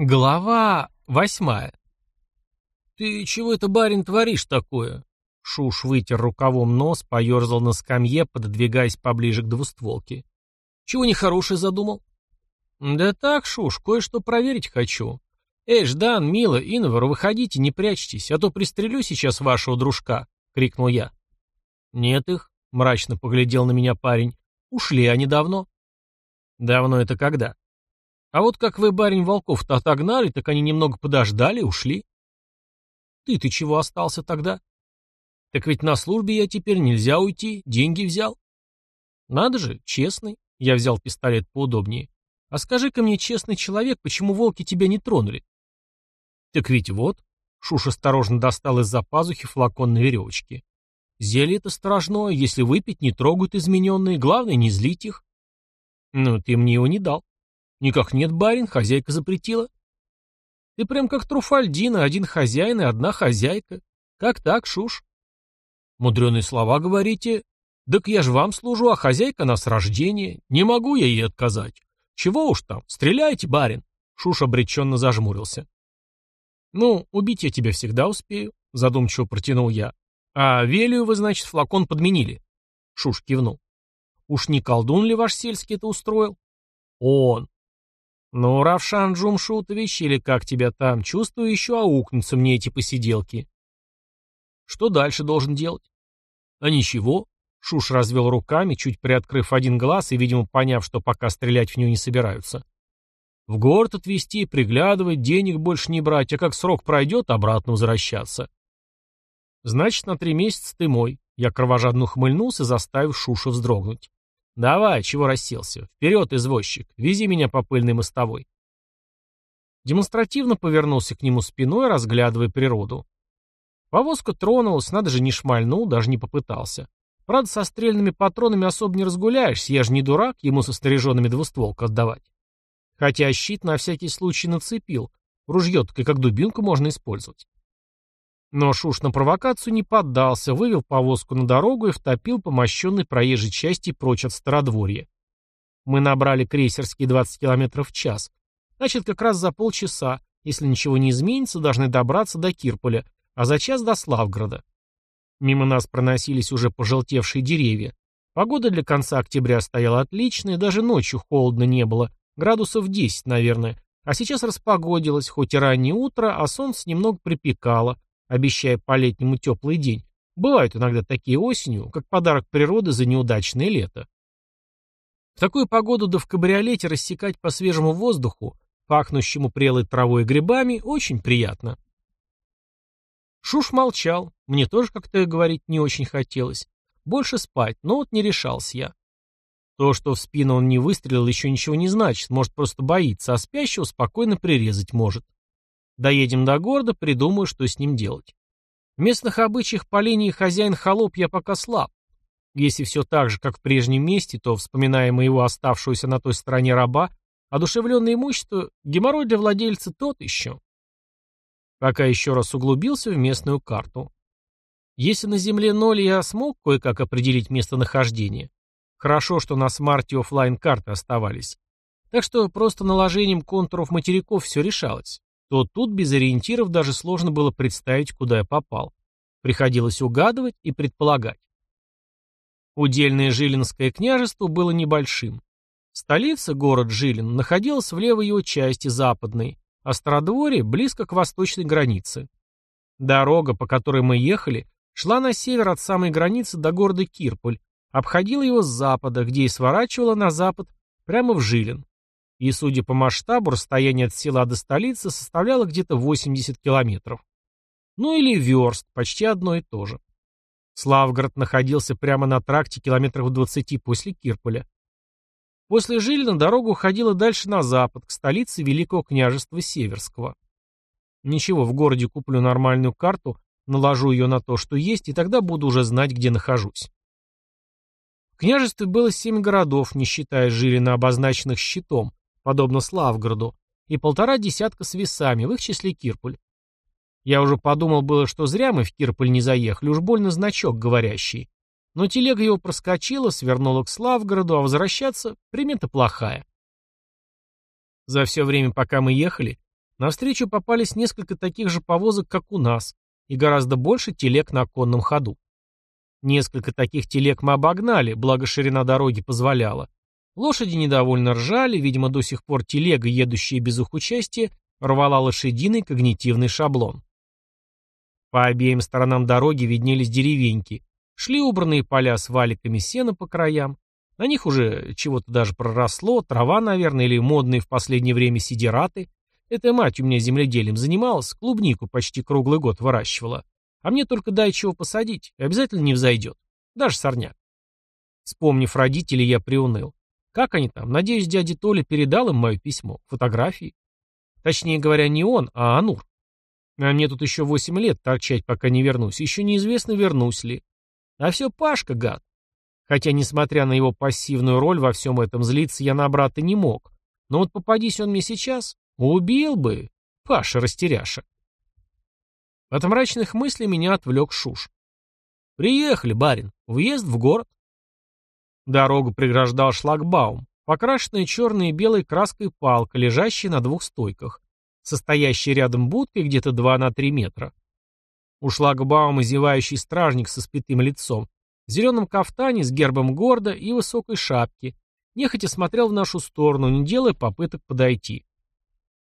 Глава восьмая. «Ты чего это, барин, творишь такое?» Шуш вытер рукавом нос, поерзал на скамье, пододвигаясь поближе к двустволке. «Чего нехорошее задумал?» «Да так, Шуш, кое-что проверить хочу. Эй, Ждан, Мила, Инвар, выходите, не прячьтесь, а то пристрелю сейчас вашего дружка», — крикнул я. «Нет их», — мрачно поглядел на меня парень. «Ушли они давно». «Давно это когда?» А вот как вы, барин, волков-то отогнали, так они немного подождали и ушли. Ты-ты чего остался тогда? Так ведь на службе я теперь нельзя уйти, деньги взял. Надо же, честный. Я взял пистолет поудобнее. А скажи-ка мне, честный человек, почему волки тебя не тронули? Так ведь вот. Шуш осторожно достал из-за пазухи флакон на веревочке. Зелье это стражное, если выпить, не трогают измененные, главное, не злить их. Ну, ты мне его не дал. Никак нет, барин, хозяйка запретила. Ты прям как Труфальдина, один хозяин и одна хозяйка. Как так, Шуш? Мудреные слова говорите. Так я ж вам служу, а хозяйка нас рождения. Не могу я ей отказать. Чего уж там, стреляйте, барин. Шуш обреченно зажмурился. Ну, убить я тебя всегда успею, задумчиво протянул я. А Велию вы, значит, флакон подменили. Шуш кивнул. Уж не колдун ли ваш сельский это устроил? Он. «Ну, Равшан Джумшутович, или как тебя там, чувствую, еще аукнутся мне эти посиделки». «Что дальше должен делать?» «А ничего». Шуш развел руками, чуть приоткрыв один глаз и, видимо, поняв, что пока стрелять в нее не собираются. «В город отвезти, приглядывать, денег больше не брать, а как срок пройдет, обратно возвращаться». «Значит, на три месяца ты мой». Я кровожадно ухмыльнулся, заставив Шуша вздрогнуть. «Давай, чего расселся? Вперед, извозчик! Вези меня по пыльной мостовой!» Демонстративно повернулся к нему спиной, разглядывая природу. Повозка тронулась, надо же не шмальнул, даже не попытался. Правда, со стрельными патронами особо не разгуляешься, я же не дурак ему со снаряженными двустволку отдавать. Хотя щит на всякий случай нацепил, ружье-то как дубинку можно использовать. Но Шуш на провокацию не поддался, вывел повозку на дорогу и втопил по мощенной проезжей части прочь от Стародворья. Мы набрали крейсерские 20 км в час. Значит, как раз за полчаса, если ничего не изменится, должны добраться до Кирполя, а за час до Славгорода. Мимо нас проносились уже пожелтевшие деревья. Погода для конца октября стояла отличная, даже ночью холодно не было, градусов 10, наверное. А сейчас распогодилось, хоть и раннее утро, а солнце немного припекало, обещая по-летнему теплый день, бывают иногда такие осенью, как подарок природы за неудачное лето. В такую погоду да в кабриолете рассекать по свежему воздуху, пахнущему прелой травой и грибами, очень приятно. Шуш молчал, мне тоже как-то говорить не очень хотелось. Больше спать, но вот не решался я. То, что в спину он не выстрелил, еще ничего не значит, может просто боится, а спящего спокойно прирезать может. Доедем до города, придумаю, что с ним делать. В местных обычаях по линии хозяин-холоп я пока слаб. Если все так же, как в прежнем месте, то, вспоминая моего оставшегося на той стороне раба, одушевленное имущество, геморрой для владельца тот еще. Пока еще раз углубился в местную карту. Если на Земле ноль я смог кое-как определить местонахождение, хорошо, что на смарте офлайн карты оставались. Так что просто наложением контуров материков все решалось то тут без ориентиров даже сложно было представить, куда я попал. Приходилось угадывать и предполагать. Удельное Жилинское княжество было небольшим. Столица, город Жилин, находилась в левой его части, западной, а Стародворье близко к восточной границе. Дорога, по которой мы ехали, шла на север от самой границы до города Кирполь, обходила его с запада, где и сворачивала на запад прямо в Жилин и, судя по масштабу, расстояние от села до столицы составляло где-то 80 километров. Ну или верст, почти одно и то же. Славгород находился прямо на тракте километров в 20 после Кирполя. После Жилина дорога уходила дальше на запад, к столице Великого княжества Северского. Ничего, в городе куплю нормальную карту, наложу ее на то, что есть, и тогда буду уже знать, где нахожусь. В княжестве было семь городов, не считая Жилина, обозначенных щитом, подобно Славгороду, и полтора десятка с весами, в их числе Кирполь. Я уже подумал было, что зря мы в Кирполь не заехали, уж больно значок говорящий. Но телега его проскочила, свернула к Славгороду, а возвращаться примета плохая. За все время, пока мы ехали, Навстречу попались несколько таких же повозок, как у нас, и гораздо больше телег на конном ходу. Несколько таких телег мы обогнали, благо ширина дороги позволяла. Лошади недовольно ржали, видимо, до сих пор телега, едущая без их участия, рвала лошадиный когнитивный шаблон. По обеим сторонам дороги виднелись деревеньки, шли убранные поля с валиками сена по краям, на них уже чего-то даже проросло, трава, наверное, или модные в последнее время сидираты. Эта мать у меня земледелием занималась, клубнику почти круглый год выращивала. А мне только дай чего посадить, обязательно не взойдет. Даже сорняк. Вспомнив родителей, я приуныл. Как они там? Надеюсь, дядя Толя передал им мое письмо, фотографии. Точнее говоря, не он, а Анур. А мне тут еще восемь лет торчать, пока не вернусь. Еще неизвестно, вернусь ли. А все Пашка, гад. Хотя, несмотря на его пассивную роль во всем этом, злиться я на брата не мог. Но вот попадись он мне сейчас, убил бы. Паша растеряша. От мрачных мыслей меня отвлек Шуш. «Приехали, барин. Въезд в город». Дорогу преграждал шлагбаум, покрашенная черной и белой краской палка, лежащая на двух стойках, состоящая рядом будкой где-то 2 на 3 метра. У шлагбаума зевающий стражник со спитым лицом, в зеленом кафтане с гербом города и высокой шапке, нехотя смотрел в нашу сторону, не делая попыток подойти.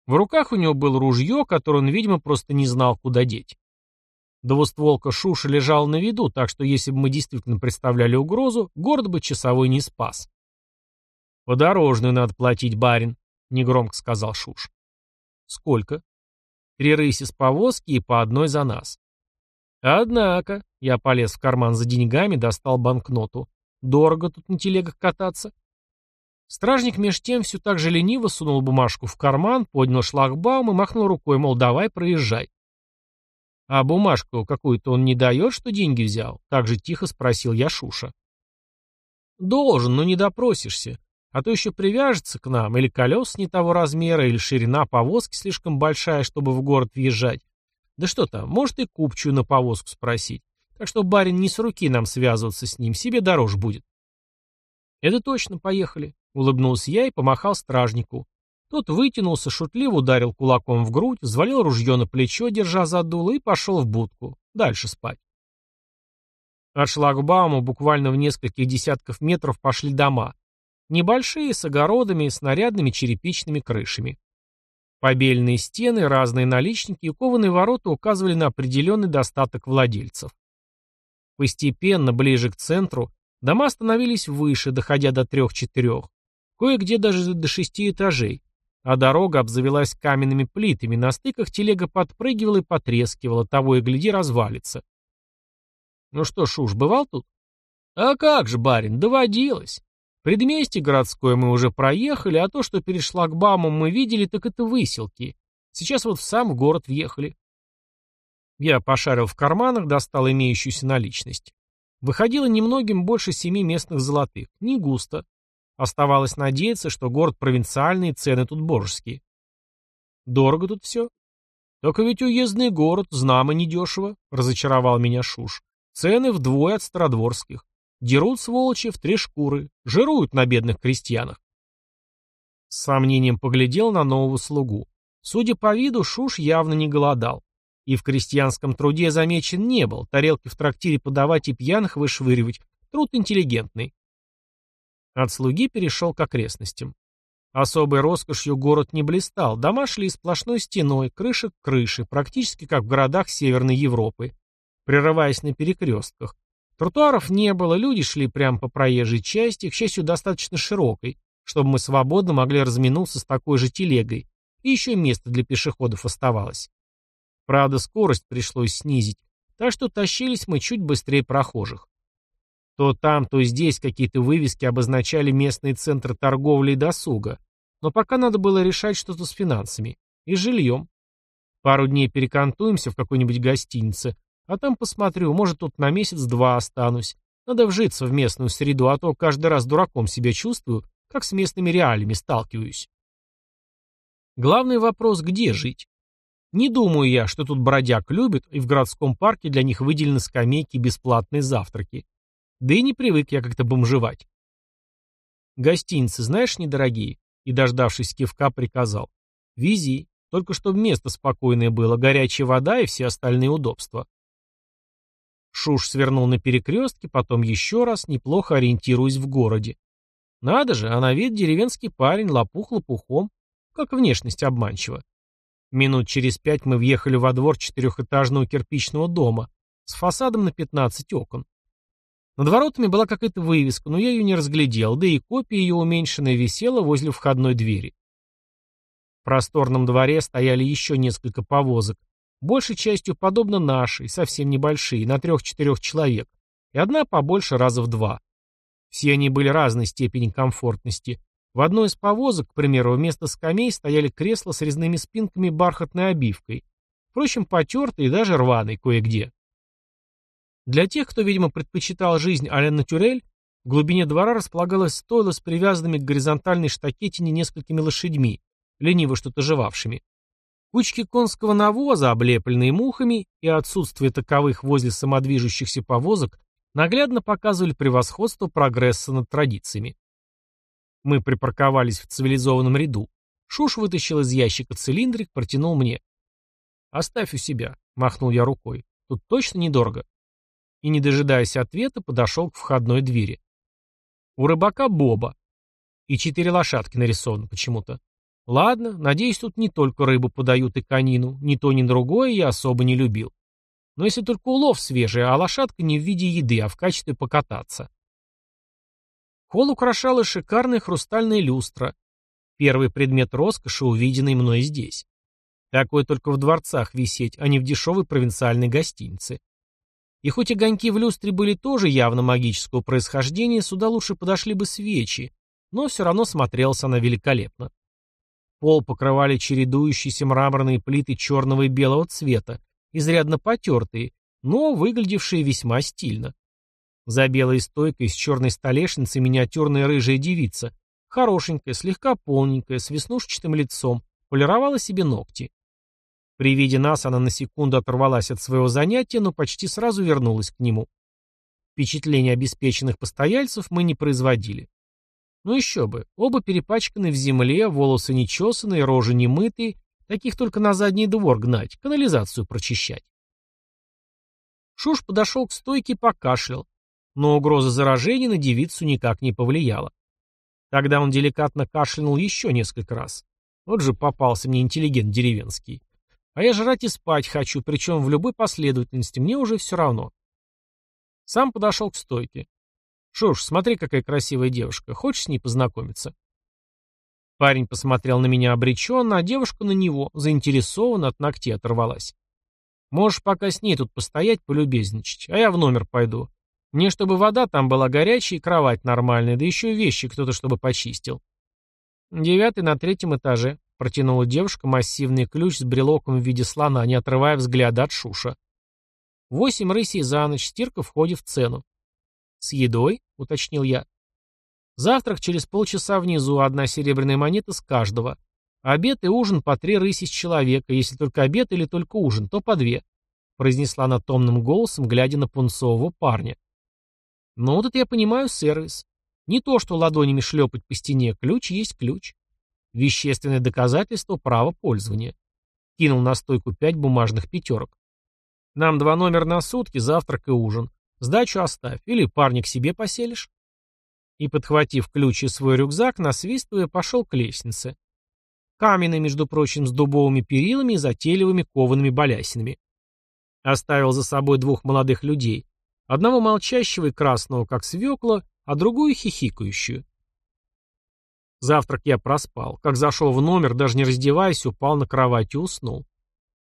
В руках у него было ружье, которое он, видимо, просто не знал, куда деть. Двустволка Шуша лежала на виду, так что если бы мы действительно представляли угрозу, город бы часовой не спас. «Подорожную надо платить, барин», — негромко сказал Шуш. «Сколько?» «Три рыси с повозки и по одной за нас». «Однако», — я полез в карман за деньгами, достал банкноту. «Дорого тут на телегах кататься». Стражник меж тем все так же лениво сунул бумажку в карман, поднял шлагбаум и махнул рукой, мол, давай, проезжай. «А бумажку какую-то он не дает, что деньги взял?» Так же тихо спросил я Шуша. «Должен, но не допросишься. А то еще привяжется к нам, или колес не того размера, или ширина повозки слишком большая, чтобы в город въезжать. Да что там, может и купчую на повозку спросить. Так что барин не с руки нам связываться с ним, себе дороже будет». «Это точно, поехали», — улыбнулся я и помахал стражнику. Тот вытянулся, шутливо ударил кулаком в грудь, взвалил ружье на плечо, держа за дуло, и пошел в будку. Дальше спать. От шлагбаума буквально в нескольких десятков метров пошли дома. Небольшие, с огородами, с нарядными черепичными крышами. Побельные стены, разные наличники и кованые ворота указывали на определенный достаток владельцев. Постепенно, ближе к центру, дома становились выше, доходя до трех-четырех, кое-где даже до шести этажей, а дорога обзавелась каменными плитами, на стыках телега подпрыгивала и потрескивала, того и гляди развалится. Ну что ж уж, бывал тут? А как же, барин, доводилось. Предместье городское мы уже проехали, а то, что перед шлагбаумом мы видели, так это выселки. Сейчас вот в сам город въехали. Я пошарил в карманах, достал имеющуюся наличность. Выходило немногим больше семи местных золотых. Не густо. Оставалось надеяться, что город провинциальный, цены тут божеские. Дорого тут все. Только ведь уездный город, знамо недешево, разочаровал меня Шуш. Цены вдвое от стародворских. Дерут сволочи в три шкуры, жируют на бедных крестьянах. С сомнением поглядел на нового слугу. Судя по виду, Шуш явно не голодал. И в крестьянском труде замечен не был, тарелки в трактире подавать и пьяных вышвыривать. Труд интеллигентный. От слуги перешел к окрестностям. Особой роскошью город не блистал, дома шли сплошной стеной, крыша к крыше, практически как в городах Северной Европы, прерываясь на перекрестках. Тротуаров не было, люди шли прямо по проезжей части, к счастью, достаточно широкой, чтобы мы свободно могли разминуться с такой же телегой, и еще место для пешеходов оставалось. Правда, скорость пришлось снизить, так что тащились мы чуть быстрее прохожих. То там, то здесь какие-то вывески обозначали местные центры торговли и досуга. Но пока надо было решать что-то с финансами. И жильем. Пару дней перекантуемся в какой-нибудь гостинице, а там посмотрю, может, тут на месяц-два останусь. Надо вжиться в местную среду, а то каждый раз дураком себя чувствую, как с местными реалиями сталкиваюсь. Главный вопрос, где жить? Не думаю я, что тут бродяг любят, и в городском парке для них выделены скамейки и бесплатные завтраки. Да и не привык я как-то бомжевать. Гостиницы, знаешь, недорогие. И, дождавшись кивка, приказал. Вези. только чтобы место спокойное было, горячая вода и все остальные удобства. Шуш свернул на перекрестке, потом еще раз, неплохо ориентируясь в городе. Надо же, а на вид деревенский парень, лопух лопухом, как внешность обманчива. Минут через пять мы въехали во двор четырехэтажного кирпичного дома с фасадом на 15 окон. Над воротами была какая-то вывеска, но я ее не разглядел, да и копия ее уменьшенная висела возле входной двери. В просторном дворе стояли еще несколько повозок, большей частью подобно нашей, совсем небольшие, на трех-четырех человек, и одна побольше раза в два. Все они были разной степени комфортности. В одной из повозок, к примеру, вместо скамей стояли кресла с резными спинками и бархатной обивкой, впрочем, потертые и даже рваные кое-где. Для тех, кто, видимо, предпочитал жизнь а-ля натюрель, в глубине двора располагалось стойло с привязанными к горизонтальной штакетине несколькими лошадьми, лениво что-то жевавшими. Кучки конского навоза, облепленные мухами, и отсутствие таковых возле самодвижущихся повозок наглядно показывали превосходство прогресса над традициями. Мы припарковались в цивилизованном ряду. Шуш вытащил из ящика цилиндрик, протянул мне. «Оставь у себя», — махнул я рукой. «Тут точно недорого». И, не дожидаясь ответа, подошел к входной двери. У рыбака Боба. И четыре лошадки нарисованы почему-то. Ладно, надеюсь, тут не только рыбу подают и конину, ни то, ни другое я особо не любил. Но если только улов свежий, а лошадка не в виде еды, а в качестве покататься. Холл украшала шикарная хрустальная люстра. Первый предмет роскоши, увиденный мной здесь. Такое только в дворцах висеть, а не в дешевой провинциальной гостинице. И хоть огоньки в люстре были тоже явно магического происхождения, сюда лучше подошли бы свечи, но все равно смотрелась она великолепно. Пол покрывали чередующиеся мраморные плиты черного и белого цвета, изрядно потертые, но выглядевшие весьма стильно. За белой стойкой с черной столешницей миниатюрная рыжая девица, хорошенькая, слегка полненькая, с веснушчатым лицом, полировала себе ногти. При виде нас она на секунду оторвалась от своего занятия, но почти сразу вернулась к нему. Впечатление обеспеченных постояльцев мы не производили. Ну еще бы, оба перепачканы в земле, волосы нечесанные, рожи немытые, таких только на задний двор гнать, канализацию прочищать. Шуш подошел к стойке и покашлял, но угроза заражения на девицу никак не повлияла. Тогда он деликатно кашлянул еще несколько раз. Вот же попался мне интеллигент деревенский. А я жрать и спать хочу, причем в любой последовательности, мне уже все равно. Сам подошел к стойке. «Шуш, смотри, какая красивая девушка. Хочешь с ней познакомиться?» Парень посмотрел на меня обреченно, а девушка на него, заинтересованно от ногтей оторвалась. «Можешь пока с ней тут постоять, полюбезничать, а я в номер пойду. Мне, чтобы вода там была горячая и кровать нормальная, да еще и вещи кто-то, чтобы почистил». «Девятый на третьем этаже», — протянула девушка массивный ключ с брелоком в виде слона, не отрывая взгляда от Шуша. «Восемь рысей за ночь, стирка входит в цену. «С едой?» — уточнил я. «Завтрак через полчаса внизу, одна серебряная монета с каждого. Обед и ужин по три рыси с человека, если только обед или только ужин, то по две», — произнесла она томным голосом, глядя на пунцового парня. «Ну, вот это я понимаю сервис. Не то, что ладонями шлепать по стене, ключ есть ключ. Вещественное доказательство права пользования». Кинул на стойку пять бумажных пятерок. «Нам два номера на сутки, завтрак и ужин. Сдачу оставь, или парня к себе поселишь. И, подхватив ключ и свой рюкзак, насвистывая, пошел к лестнице. Каменный, между прочим, с дубовыми перилами и затейливыми коваными балясинами. Оставил за собой двух молодых людей. Одного молчащего и красного, как свекла, а другую хихикающую. Завтрак я проспал. Как зашел в номер, даже не раздеваясь, упал на кровать и уснул.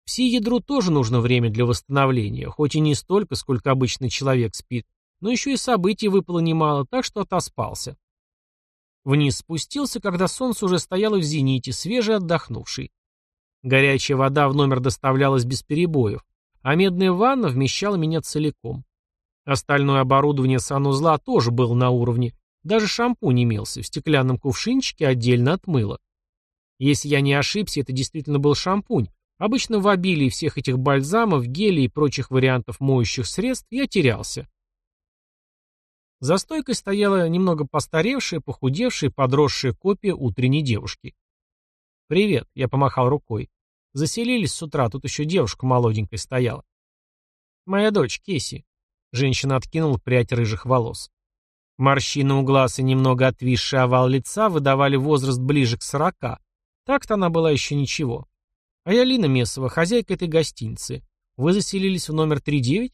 Пси-ядру тоже нужно время для восстановления, хоть и не столько, сколько обычный человек спит, но еще и событий выпало немало, так что отоспался. Вниз спустился, когда солнце уже стояло в зените, свежий отдохнувший. Горячая вода в номер доставлялась без перебоев, а медная ванна вмещала меня целиком. Остальное оборудование санузла тоже было на уровне, даже шампунь имелся в стеклянном кувшинчике отдельно от мыла. Если я не ошибся, это действительно был шампунь, Обычно в обилии всех этих бальзамов, гелей и прочих вариантов моющих средств я терялся. За стойкой стояла немного постаревшая, похудевшая, подросшая копия утренней девушки. «Привет», — я помахал рукой. Заселились с утра, тут еще девушка молоденькая стояла. Моя дочь, Кеси. Женщина откинула прядь рыжих волос. Морщины у глаз и немного отвисший овал лица выдавали возраст ближе к сорока. Так-то она была еще ничего. А я Лина Месова, хозяйка этой гостиницы. Вы заселились в номер 39?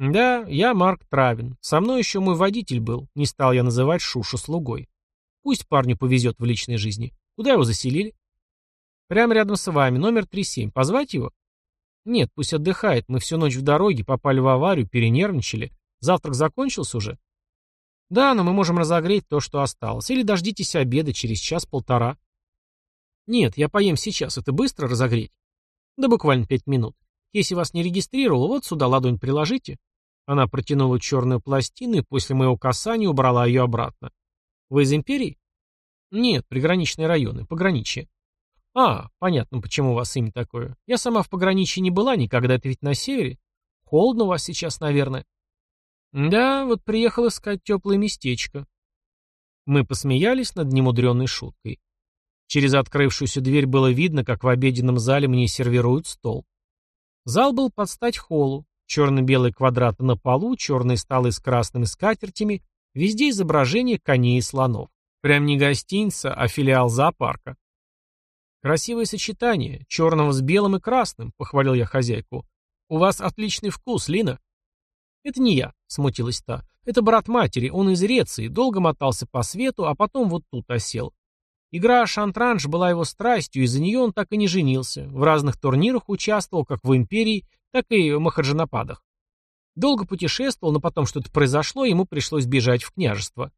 Да, я Марк Травин. Со мной еще мой водитель был. Не стал я называть Шушу слугой. Пусть парню повезет в личной жизни. Куда его заселили? Прямо рядом с вами, номер 37. Позвать его? Нет, пусть отдыхает. Мы всю ночь в дороге, попали в аварию, перенервничали. Завтрак закончился уже? Да, но мы можем разогреть то, что осталось. Или дождитесь обеда через час-полтора. Нет, я поем сейчас. Это быстро разогреть? Да буквально пять минут. Если вас не регистрировал, вот сюда ладонь приложите. Она протянула черную пластину и после моего касания убрала ее обратно. Вы из империи? Нет, приграничные районы, пограничье. А, понятно, почему у вас имя такое. Я сама в пограничье не была никогда, это ведь на севере. Холодно у вас сейчас, наверное. Да, вот приехал искать теплое местечко. Мы посмеялись над немудренной шуткой. Через открывшуюся дверь было видно, как в обеденном зале мне сервируют стол. Зал был под стать холлу. Черно-белые квадраты на полу, черные столы с красными скатертями, везде изображения коней и слонов. Прям не гостиница, а филиал зоопарка. «Красивое сочетание, черного с белым и красным», — похвалил я хозяйку. «У вас отличный вкус, Лина». «Это не я», — смутилась та. «Это брат матери, он из Реции, долго мотался по свету, а потом вот тут осел. Игра шантранж была его страстью, из-за нее он так и не женился. В разных турнирах участвовал, как в Империи, так и в махаджанападах. Долго путешествовал, но потом что-то произошло, ему пришлось бежать в княжество.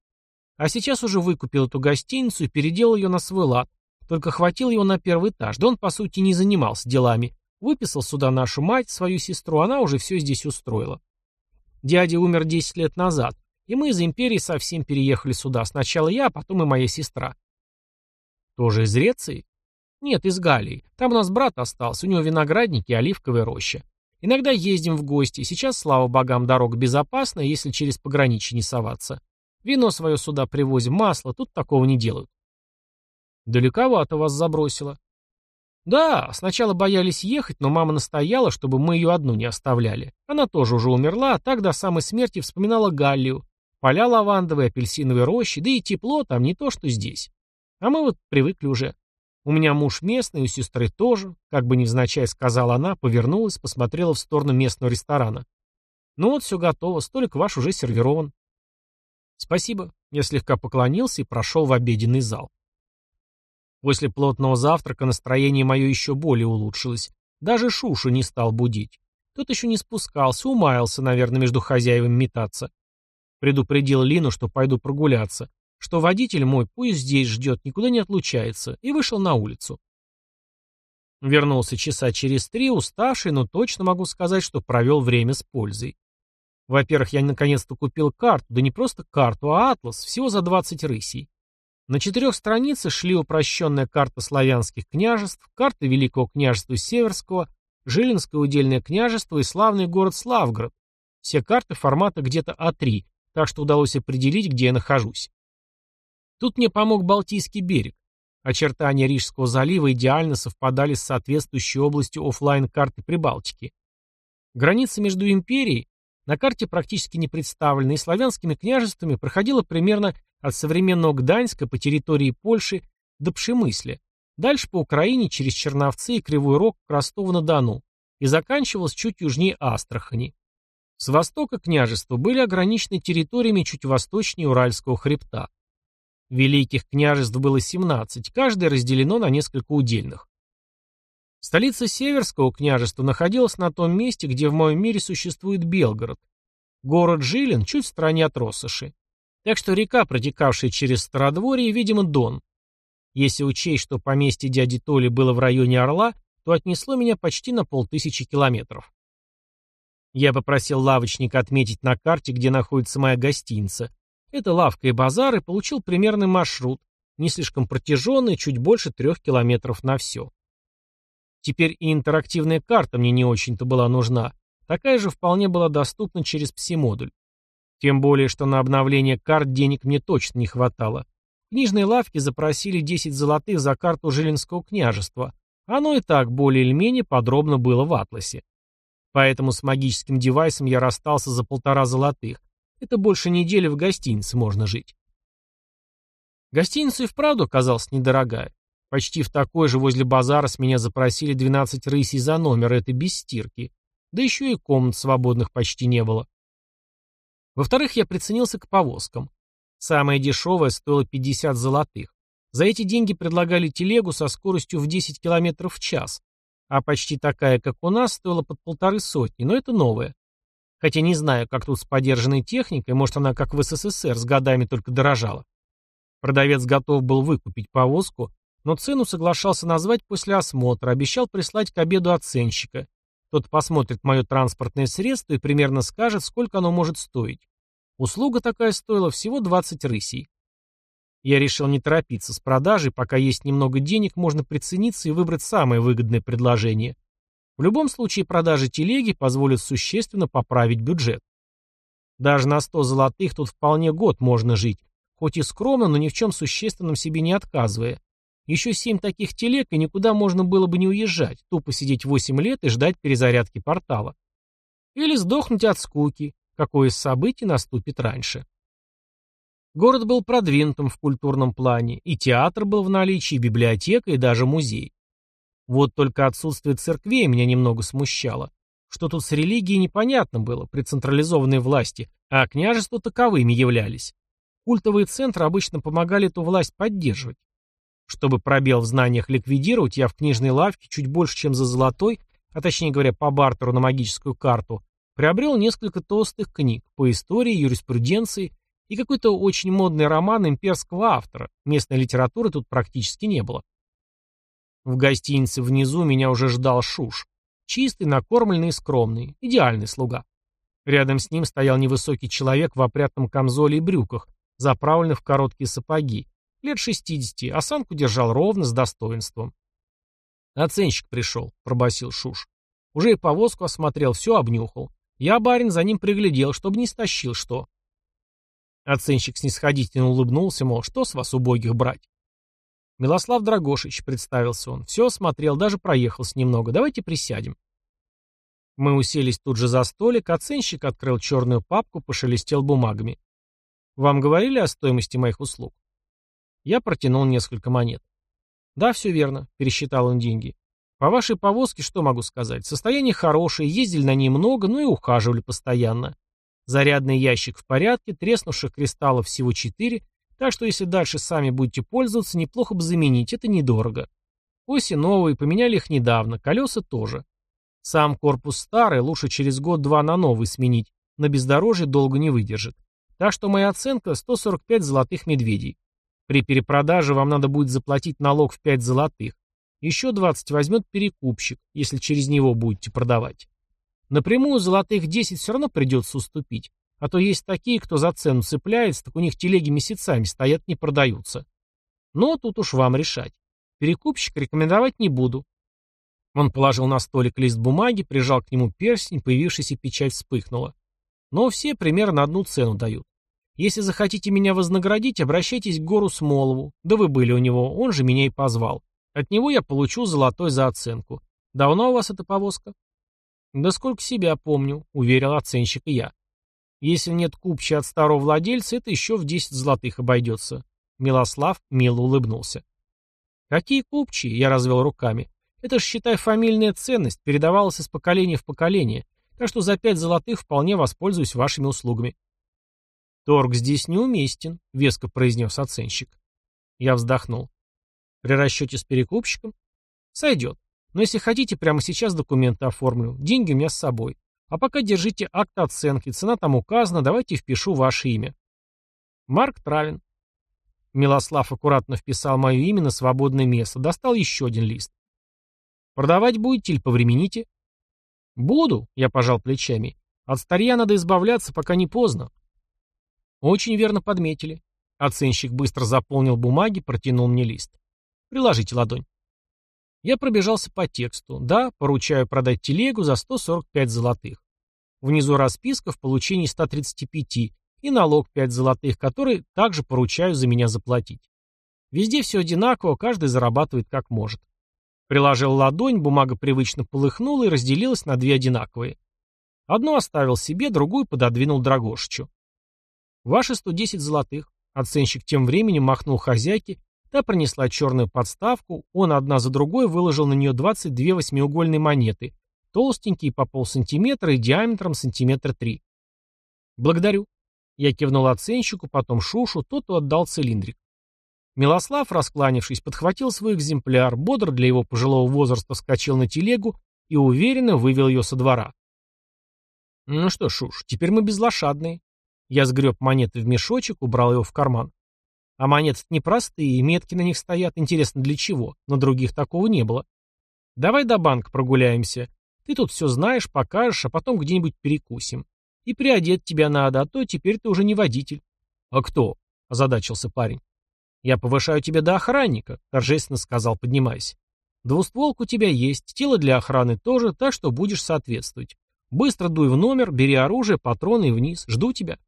А сейчас уже выкупил эту гостиницу и переделал ее на свой лад. Только хватил его на первый этаж, да он, по сути, не занимался делами. Выписал сюда нашу мать, свою сестру, она уже все здесь устроила. Дядя умер 10 лет назад, и мы из империи совсем переехали сюда. Сначала я, а потом и моя сестра. Тоже из Реции? Нет, из Галлии. Там у нас брат остался, у него виноградники и оливковая роща. Иногда ездим в гости, сейчас, слава богам, дорога безопасная, если через пограничье не соваться. Вино свое сюда привозим, масло, тут такого не делают. Далековато вас забросило. Да, сначала боялись ехать, но мама настояла, чтобы мы ее одну не оставляли. Она тоже уже умерла, а так до самой смерти вспоминала Галлию. Поля лавандовые, апельсиновые рощи, да и тепло там не то, что здесь. А мы вот привыкли уже. У меня муж местный, у сестры тоже. Как бы невзначай сказала она, повернулась, посмотрела в сторону местного ресторана. Ну вот, все готово, столик ваш уже сервирован. Спасибо. Я слегка поклонился и прошел в обеденный зал. После плотного завтрака настроение мое еще более улучшилось. Даже Шушу не стал будить. Тот еще не спускался, умаялся, наверное, между хозяевами метаться. Предупредил Лину, что пойду прогуляться что водитель мой пусть здесь ждет, никуда не отлучается, и вышел на улицу. Вернулся часа через три, уставший, но точно могу сказать, что провел время с пользой. Во-первых, я наконец-то купил карту, да не просто карту, а атлас, всего за 20 рысей. На четырех страницах шли упрощенная карта славянских княжеств, карта Великого княжества Северского, Жилинское удельное княжество и славный город Славгород. Все карты формата где-то А3, так что удалось определить, где я нахожусь. Тут мне помог Балтийский берег. Очертания Рижского залива идеально совпадали с соответствующей областью офлайн-карты Прибалтики. Граница между империей на карте практически не представлена и славянскими княжествами проходила примерно от современного Гданьска по территории Польши до Пшемысля, дальше по Украине через Черновцы и Кривой Рог к Ростову-на-Дону и заканчивалась чуть южнее Астрахани. С востока княжества были ограничены территориями чуть восточнее Уральского хребта. Великих княжеств было 17, каждое разделено на несколько удельных. Столица Северского княжества находилась на том месте, где в моем мире существует Белгород. Город Жилин чуть в стороне от Россоши. Так что река, протекавшая через Стародворье, видимо, Дон. Если учесть, что поместье дяди Толи было в районе Орла, то отнесло меня почти на полтысячи километров. Я попросил лавочника отметить на карте, где находится моя гостиница, это лавка и базар, и получил примерный маршрут, не слишком протяженный, чуть больше трех километров на все. Теперь и интерактивная карта мне не очень-то была нужна. Такая же вполне была доступна через пси-модуль. Тем более, что на обновление карт денег мне точно не хватало. Книжные лавки запросили 10 золотых за карту Жилинского княжества, Оно и так более или менее подробно было в атласе. Поэтому с магическим девайсом я расстался за полтора золотых. Это больше недели в гостинице можно жить. Гостиница и вправду оказалась недорогая. Почти в такой же возле базара с меня запросили 12 рысей за номер, это без стирки. Да еще и комнат свободных почти не было. Во-вторых, я приценился к повозкам. Самая дешевая стоила 50 золотых. За эти деньги предлагали телегу со скоростью в 10 км в час, а почти такая, как у нас, стоила под полторы сотни, но это новая. Хотя не знаю, как тут с подержанной техникой, может она как в СССР с годами только дорожала. Продавец готов был выкупить повозку, но цену соглашался назвать после осмотра, обещал прислать к обеду оценщика. Тот посмотрит мое транспортное средство и примерно скажет, сколько оно может стоить. Услуга такая стоила всего 20 рысей. Я решил не торопиться с продажей, пока есть немного денег, можно прицениться и выбрать самое выгодное предложение. В любом случае продажа телеги позволит существенно поправить бюджет. Даже на 100 золотых тут вполне год можно жить, хоть и скромно, но ни в чем существенном себе не отказывая. Еще семь таких телег, и никуда можно было бы не уезжать, тупо сидеть 8 лет и ждать перезарядки портала. Или сдохнуть от скуки, какое из событий наступит раньше. Город был продвинутым в культурном плане, и театр был в наличии, и библиотека, и даже музей. Вот только отсутствие церквей меня немного смущало. Что тут с религией непонятно было при централизованной власти, а княжества таковыми являлись. Культовые центры обычно помогали эту власть поддерживать. Чтобы пробел в знаниях ликвидировать, я в книжной лавке чуть больше, чем за золотой, а точнее говоря, по бартеру на магическую карту, приобрел несколько толстых книг по истории, юриспруденции и какой-то очень модный роман имперского автора. Местной литературы тут практически не было. В гостинице внизу меня уже ждал Шуш. Чистый, накормленный и скромный. Идеальный слуга. Рядом с ним стоял невысокий человек в опрятном камзоле и брюках, заправленных в короткие сапоги. Лет шестидесяти, осанку держал ровно, с достоинством. «Оценщик пришел», — пробасил Шуш. «Уже и повозку осмотрел, все обнюхал. Я, барин, за ним приглядел, чтобы не стащил что». Оценщик снисходительно улыбнулся, мол, что с вас, убогих, брать? Милослав Драгошич, представился он. Все осмотрел, даже проехался немного. Давайте присядем. Мы уселись тут же за столик, оценщик открыл черную папку, пошелестел бумагами. Вам говорили о стоимости моих услуг? Я протянул несколько монет. Да, все верно, пересчитал он деньги. По вашей повозке что могу сказать? Состояние хорошее, ездили на ней много, ну и ухаживали постоянно. Зарядный ящик в порядке, треснувших кристаллов всего четыре, так что если дальше сами будете пользоваться, неплохо бы заменить, это недорого. Оси новые, поменяли их недавно, колеса тоже. Сам корпус старый, лучше через год-два на новый сменить, на бездорожье долго не выдержит. Так что моя оценка 145 золотых медведей. При перепродаже вам надо будет заплатить налог в 5 золотых. Еще 20 возьмет перекупщик, если через него будете продавать. Напрямую золотых 10 все равно придется уступить. А то есть такие, кто за цену цепляется, так у них телеги месяцами стоят, не продаются. Но тут уж вам решать. Перекупщик рекомендовать не буду. Он положил на столик лист бумаги, прижал к нему перстень, появившаяся печать вспыхнула. Но все примерно одну цену дают. Если захотите меня вознаградить, обращайтесь к Гору Смолову. Да вы были у него, он же меня и позвал. От него я получу золотой за оценку. Давно у вас эта повозка? «Да сколько себя помню», — уверил оценщик и я. «Если нет купча от старого владельца, это еще в десять золотых обойдется». Милослав мило улыбнулся. «Какие купчие?» — я развел руками. «Это ж, считай, фамильная ценность, передавалась из поколения в поколение, так что за пять золотых вполне воспользуюсь вашими услугами». «Торг здесь неуместен», — веско произнес оценщик. Я вздохнул. «При расчете с перекупщиком?» «Сойдет. Но если хотите, прямо сейчас документы оформлю. Деньги у меня с собой. А пока держите акт оценки. Цена там указана. Давайте впишу ваше имя. Марк Травин. Милослав аккуратно вписал мое имя на свободное место. Достал еще один лист. Продавать будете или повремените? Буду, я пожал плечами. От старья надо избавляться, пока не поздно. Очень верно подметили. Оценщик быстро заполнил бумаги, протянул мне лист. Приложите ладонь. Я пробежался по тексту. Да, поручаю продать телегу за 145 золотых. Внизу расписка в получении 135 и налог 5 золотых, который также поручаю за меня заплатить. Везде все одинаково, каждый зарабатывает как может. Приложил ладонь, бумага привычно полыхнула и разделилась на две одинаковые. Одну оставил себе, другую пододвинул Драгошичу. «Ваши 110 золотых». Оценщик тем временем махнул хозяйке, та принесла черную подставку, он одна за другой выложил на нее 22 восьмиугольные монеты, толстенькие по полсантиметра и диаметром сантиметра три. «Благодарю». Я кивнул оценщику, потом Шушу, тот отдал цилиндрик. Милослав, раскланившись, подхватил свой экземпляр, бодро для его пожилого возраста вскочил на телегу и уверенно вывел ее со двора. «Ну что, Шуш, теперь мы безлошадные». Я сгреб монеты в мешочек, убрал его в карман. А монеты непростые, метки на них стоят. Интересно, для чего? На других такого не было. Давай до банка прогуляемся. Ты тут все знаешь, покажешь, а потом где-нибудь перекусим. И приодеть тебя надо, а то теперь ты уже не водитель. А кто? Озадачился парень. Я повышаю тебя до охранника, торжественно сказал, поднимаясь. Двустволк у тебя есть, тело для охраны тоже, так что будешь соответствовать. Быстро дуй в номер, бери оружие, патроны и вниз. Жду тебя.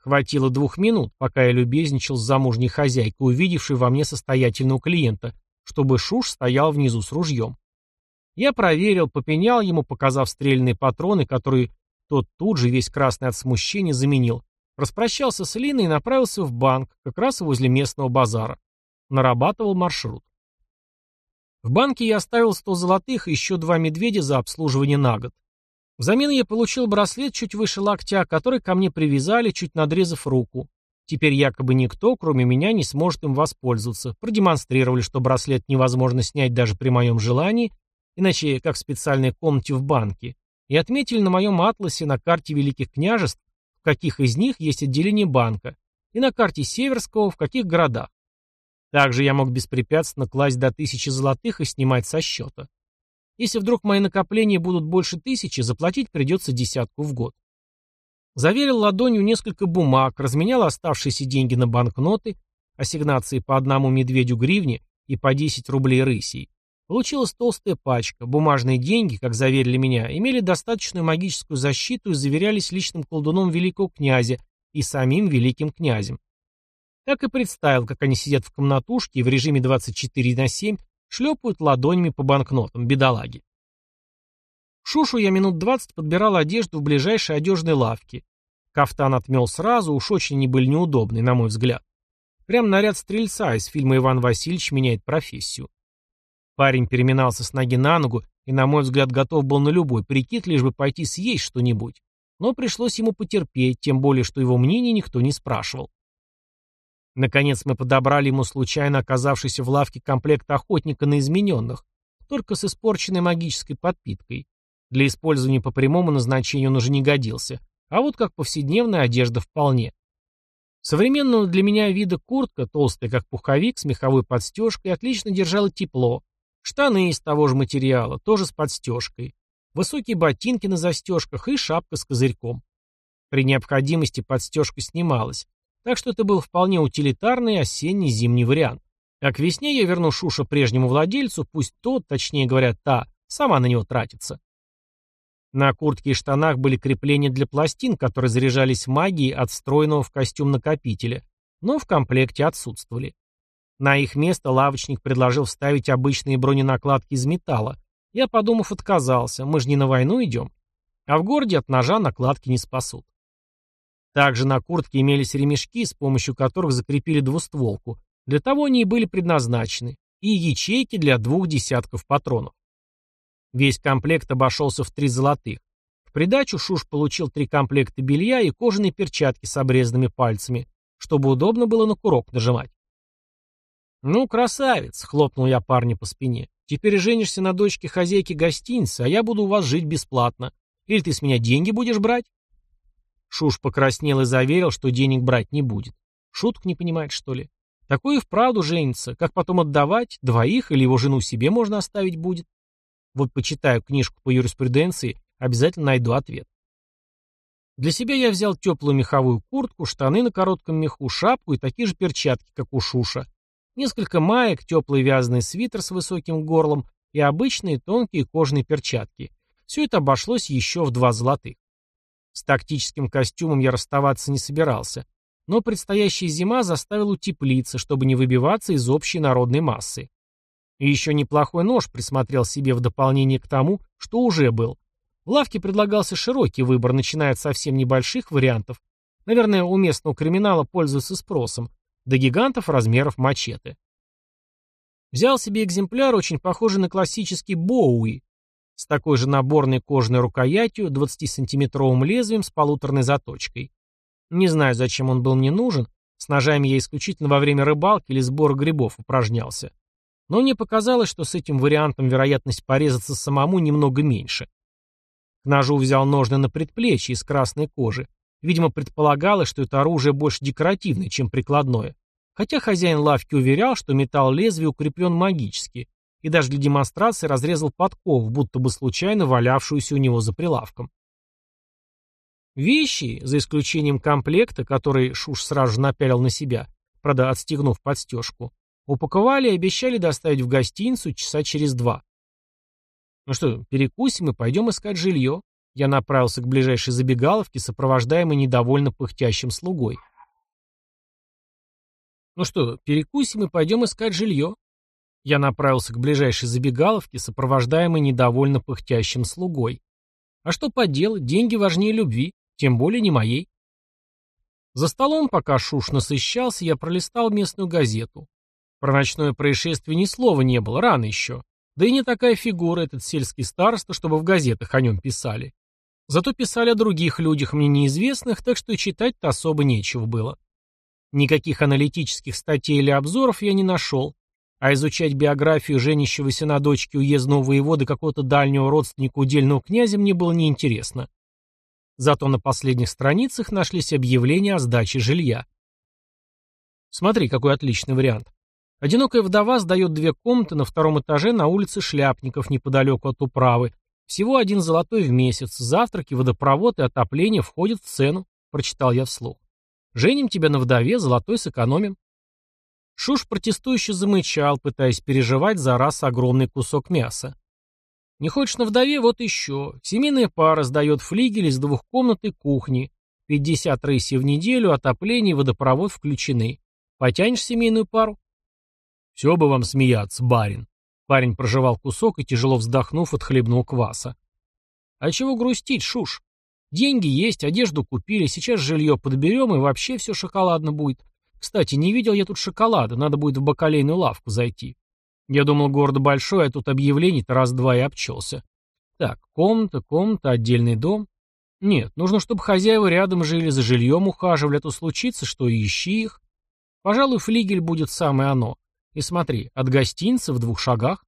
Хватило двух минут, пока я любезничал с замужней хозяйкой, увидевшей во мне состоятельного клиента, чтобы Шуш стоял внизу с ружьем. Я проверил, попенял ему, показав стрельные патроны, которые тот тут же, весь красный от смущения, заменил. Распрощался с Линой и направился в банк, как раз возле местного базара. Нарабатывал маршрут. В банке я оставил 100 золотых и еще два медведя за обслуживание на год. Взамен я получил браслет чуть выше локтя, который ко мне привязали, чуть надрезав руку. Теперь якобы никто, кроме меня, не сможет им воспользоваться. Продемонстрировали, что браслет невозможно снять даже при моем желании, иначе как в специальной комнате в банке, и отметили на моем атласе на карте Великих княжеств, в каких из них есть отделение банка, и на карте Северского, в каких городах. Также я мог беспрепятственно класть до тысячи золотых и снимать со счета. Если вдруг мои накопления будут больше тысячи, заплатить придется десятку в год. Заверил ладонью несколько бумаг, разменял оставшиеся деньги на банкноты, ассигнации по одному медведю гривне и по 10 рублей рысей. Получилась толстая пачка. Бумажные деньги, как заверили меня, имели достаточную магическую защиту и заверялись личным колдуном великого князя и самим великим князем. Так и представил, как они сидят в комнатушке в режиме 24 на 7 Шлепают ладонями по банкнотам, бедолаги. Шушу я минут двадцать подбирал одежду в ближайшей одежной лавке. Кафтан отмел сразу, уж очень они были неудобны, на мой взгляд. Прям наряд стрельца из фильма «Иван Васильевич меняет профессию». Парень переминался с ноги на ногу и, на мой взгляд, готов был на любой прикид, лишь бы пойти съесть что-нибудь. Но пришлось ему потерпеть, тем более, что его мнение никто не спрашивал. Наконец мы подобрали ему случайно оказавшийся в лавке комплект охотника на измененных, только с испорченной магической подпиткой. Для использования по прямому назначению он уже не годился, а вот как повседневная одежда вполне. Современного для меня вида куртка, толстая как пуховик, с меховой подстежкой, отлично держала тепло. Штаны из того же материала, тоже с подстежкой. Высокие ботинки на застежках и шапка с козырьком. При необходимости подстежка снималась, так что это был вполне утилитарный осенний зимний вариант. А к весне я верну Шуша прежнему владельцу, пусть тот, точнее говоря, та, сама на него тратится. На куртке и штанах были крепления для пластин, которые заряжались магией от встроенного в костюм накопителя, но в комплекте отсутствовали. На их место лавочник предложил вставить обычные броненакладки из металла. Я, подумав, отказался, мы же не на войну идем. А в городе от ножа накладки не спасут. Также на куртке имелись ремешки, с помощью которых закрепили двустволку. Для того они и были предназначены. И ячейки для двух десятков патронов. Весь комплект обошелся в три золотых. В придачу Шуш получил три комплекта белья и кожаные перчатки с обрезанными пальцами, чтобы удобно было на курок нажимать. «Ну, красавец!» — хлопнул я парня по спине. «Теперь женишься на дочке хозяйки гостиницы, а я буду у вас жить бесплатно. Или ты с меня деньги будешь брать?» Шуш покраснел и заверил, что денег брать не будет. Шуток не понимает, что ли? Такое и вправду женится. Как потом отдавать? Двоих или его жену себе можно оставить будет? Вот почитаю книжку по юриспруденции, обязательно найду ответ. Для себя я взял теплую меховую куртку, штаны на коротком меху, шапку и такие же перчатки, как у Шуша. Несколько маек, теплый вязаный свитер с высоким горлом и обычные тонкие кожаные перчатки. Все это обошлось еще в два золотых. С тактическим костюмом я расставаться не собирался, но предстоящая зима заставила утеплиться, чтобы не выбиваться из общей народной массы. И еще неплохой нож присмотрел себе в дополнение к тому, что уже был. В лавке предлагался широкий выбор, начиная от совсем небольших вариантов. Наверное, у местного криминала пользуются спросом, до гигантов размеров мачете. Взял себе экземпляр, очень похожий на классический Боуи, с такой же наборной кожаной рукоятью, 20-сантиметровым лезвием с полуторной заточкой. Не знаю, зачем он был мне нужен, с ножами я исключительно во время рыбалки или сбора грибов упражнялся. Но мне показалось, что с этим вариантом вероятность порезаться самому немного меньше. К ножу взял ножны на предплечье из красной кожи. Видимо, предполагалось, что это оружие больше декоративное, чем прикладное. Хотя хозяин лавки уверял, что металл лезвия укреплен магически, и даже для демонстрации разрезал подков, будто бы случайно валявшуюся у него за прилавком. Вещи, за исключением комплекта, который Шуш сразу же напялил на себя, правда, отстегнув подстежку, упаковали и обещали доставить в гостиницу часа через два. Ну что, перекусим и пойдем искать жилье. Я направился к ближайшей забегаловке, сопровождаемой недовольно пыхтящим слугой. Ну что, перекусим и пойдем искать жилье. Я направился к ближайшей забегаловке, сопровождаемой недовольно пыхтящим слугой. А что поделать, деньги важнее любви, тем более не моей. За столом, пока Шуш насыщался, я пролистал местную газету. Про ночное происшествие ни слова не было, рано еще. Да и не такая фигура этот сельский староста, чтобы в газетах о нем писали. Зато писали о других людях, мне неизвестных, так что и читать-то особо нечего было. Никаких аналитических статей или обзоров я не нашел, а изучать биографию женящегося на дочке уездного воевода какого-то дальнего родственника удельного князя мне было неинтересно. Зато на последних страницах нашлись объявления о сдаче жилья. Смотри, какой отличный вариант. Одинокая вдова сдает две комнаты на втором этаже на улице Шляпников, неподалеку от управы. Всего один золотой в месяц. Завтраки, водопровод и отопление входят в цену, прочитал я вслух. Женим тебя на вдове, золотой сэкономим. Шуш протестующе замычал, пытаясь переживать за раз огромный кусок мяса. Не хочешь на вдове, вот еще. Семейная пара сдает флигель из двух комнат и кухни. 50 рыси в неделю, отопление и водопровод включены. Потянешь семейную пару? Все бы вам смеяться, барин. Парень прожевал кусок и, тяжело вздохнув, отхлебнул кваса. А чего грустить, Шуш? Деньги есть, одежду купили, сейчас жилье подберем, и вообще все шоколадно будет. Кстати, не видел я тут шоколада, надо будет в бакалейную лавку зайти. Я думал, город большой, а тут объявлений-то раз-два и обчелся. Так, комната, комната, отдельный дом. Нет, нужно, чтобы хозяева рядом жили, за жильем ухаживали, а то случится, что ищи их. Пожалуй, флигель будет самое оно. И смотри, от гостиницы в двух шагах.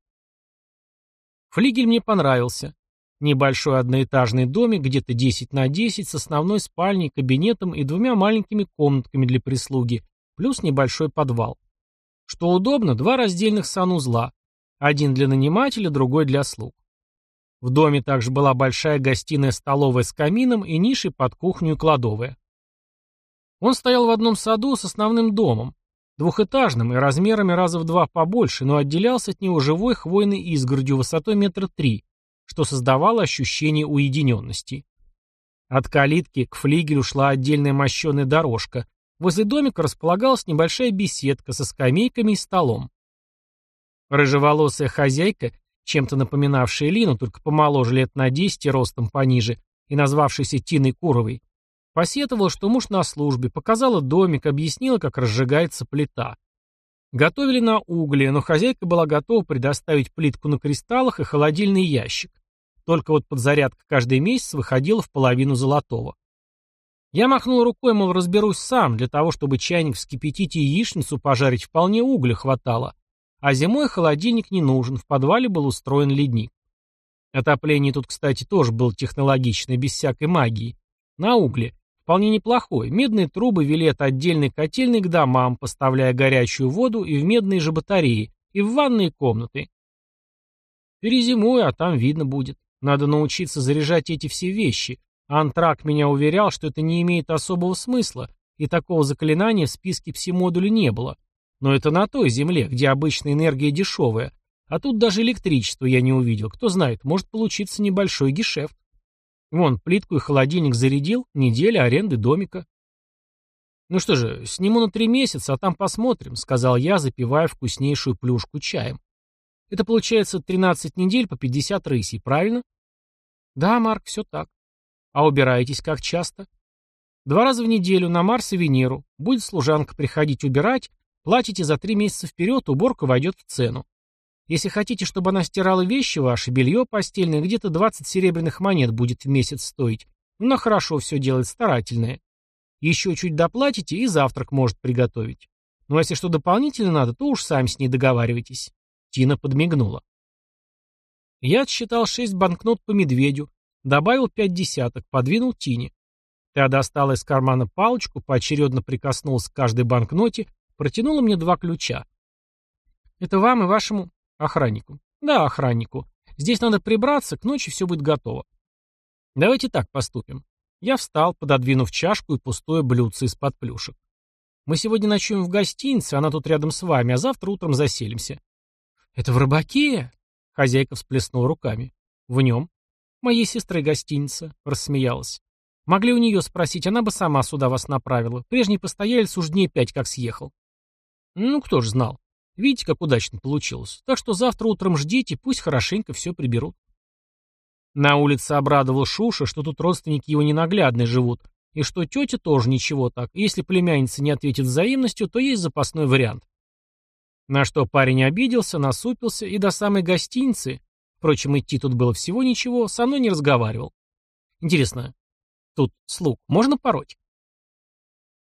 Флигель мне понравился. Небольшой одноэтажный домик, где-то 10 на 10, с основной спальней, кабинетом и двумя маленькими комнатками для прислуги, плюс небольшой подвал. Что удобно, два раздельных санузла. Один для нанимателя, другой для слуг. В доме также была большая гостиная-столовая с камином и нишей под кухню и кладовая. Он стоял в одном саду с основным домом, двухэтажным и размерами раза в два побольше, но отделялся от него живой хвойной изгородью высотой метра три, что создавало ощущение уединенности. От калитки к флигелю шла отдельная мощеная дорожка. Возле домика располагалась небольшая беседка со скамейками и столом. Рыжеволосая хозяйка, чем-то напоминавшая Лину, только помоложе лет на десять и ростом пониже, и назвавшаяся Тиной Куровой, посетовала, что муж на службе, показала домик, объяснила, как разжигается плита. Готовили на угле, но хозяйка была готова предоставить плитку на кристаллах и холодильный ящик. Только вот подзарядка каждый месяц выходила в половину золотого. Я махнул рукой, мол, разберусь сам, для того, чтобы чайник вскипятить и яичницу пожарить вполне угля хватало. А зимой холодильник не нужен, в подвале был устроен ледник. Отопление тут, кстати, тоже было технологичное, без всякой магии. На угле. Вполне неплохой. Медные трубы вели от отдельной котельной к домам, поставляя горячую воду и в медные же батареи, и в ванные комнаты. Перезимую, а там видно будет. Надо научиться заряжать эти все вещи. Антрак меня уверял, что это не имеет особого смысла, и такого заклинания в списке пси-модуля не было. Но это на той земле, где обычная энергия дешевая. А тут даже электричество я не увидел. Кто знает, может получиться небольшой гешефт. Вон, плитку и холодильник зарядил, неделя аренды домика. «Ну что же, сниму на три месяца, а там посмотрим», — сказал я, запивая вкуснейшую плюшку чаем. Это получается 13 недель по 50 рысей, правильно? Да, Марк, все так. А убираетесь как часто? Два раза в неделю на Марс и Венеру. Будет служанка приходить убирать, платите за три месяца вперед, уборка войдет в цену. Если хотите, чтобы она стирала вещи ваши, белье постельное, где-то 20 серебряных монет будет в месяц стоить. Но хорошо все делает, старательное. Еще чуть доплатите, и завтрак может приготовить. Ну а если что дополнительно надо, то уж сами с ней договаривайтесь. Тина подмигнула. Я отсчитал шесть банкнот по медведю, добавил пять десяток, подвинул Тине. Та достала из кармана палочку, поочередно прикоснулась к каждой банкноте, протянула мне два ключа. «Это вам и вашему охраннику». «Да, охраннику. Здесь надо прибраться, к ночи все будет готово». «Давайте так поступим». Я встал, пододвинув чашку и пустое блюдце из-под плюшек. «Мы сегодня ночуем в гостинице, она тут рядом с вами, а завтра утром заселимся». «Это в рыбаке?» Хозяйка всплеснула руками. «В нем?» «Моей сестры гостиница», — рассмеялась. Могли у нее спросить, она бы сама сюда вас направила. Прежний постоялец уж дней пять как съехал. Ну, кто ж знал. Видите, как удачно получилось. Так что завтра утром ждите, пусть хорошенько все приберут. На улице обрадовал Шуша, что тут родственники его ненаглядные живут, и что тетя тоже ничего так. Если племянница не ответит взаимностью, то есть запасной вариант. На что парень обиделся, насупился и до самой гостиницы, впрочем, идти тут было всего ничего, со мной не разговаривал. Интересно, Тут слуг можно пороть?